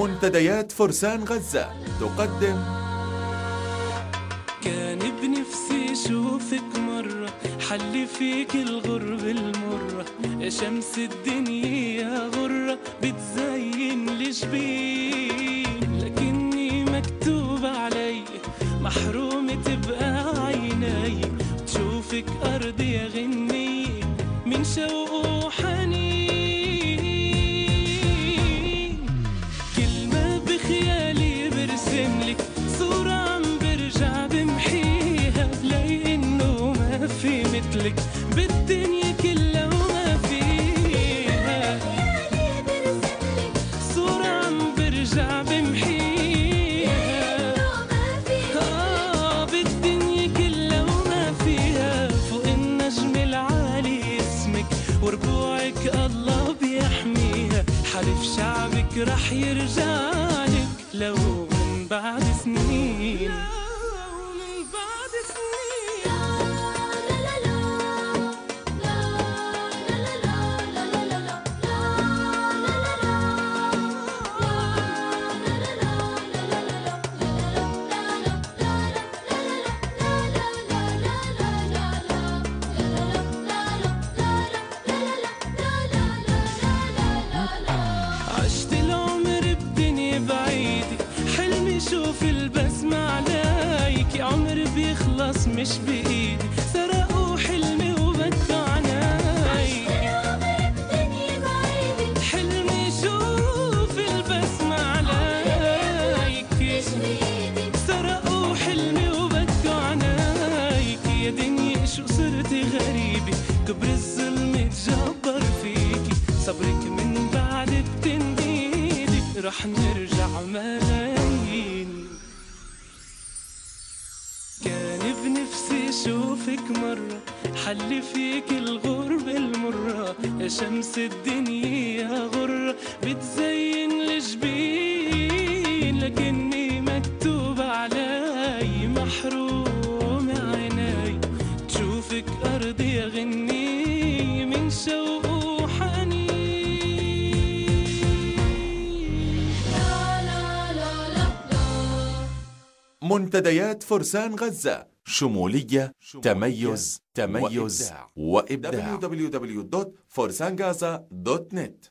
منتديات فرسان غزة تقدم. كان بنفسي اشوفك مرة حل فيك الغرب المرة. يا شمس الدنيا يا غرة بتزين الجبين لكني مكتوب علي محرومة تبقى عيني. تشوفك أرض يا غني من شوق مثلك بالدنيا كلها وما فيها. صورة عم برجع بمحيها. آه بالدنيا كلها وما فيها. فوق النجم العالي اسمك وربوعك الله بيحميها. حلف شعبك رح يرجعلك لو من بعد سنين. بيخلص مش بإيدي. سرقوا حلمي وبدوا عناي حلمي شوف البسمة عليك. سرقوا حلمي وبدوا عنايك يا دنيا شو صرتي غريبة. كبر الظلم تجبر فيكي. صبرك من بعد بتنديدي رح نرجع ملايين. حل فيك الغرب المرة يا شمس الدنيا يا غرة. بتزين الجبين لكني مكتوب علي محروم عيني. تشوفك أرضي أغني من شوق وحنين منتديات فرسان غزة. شمولية تميز تميز وإبداع. www.فرسانغازا.net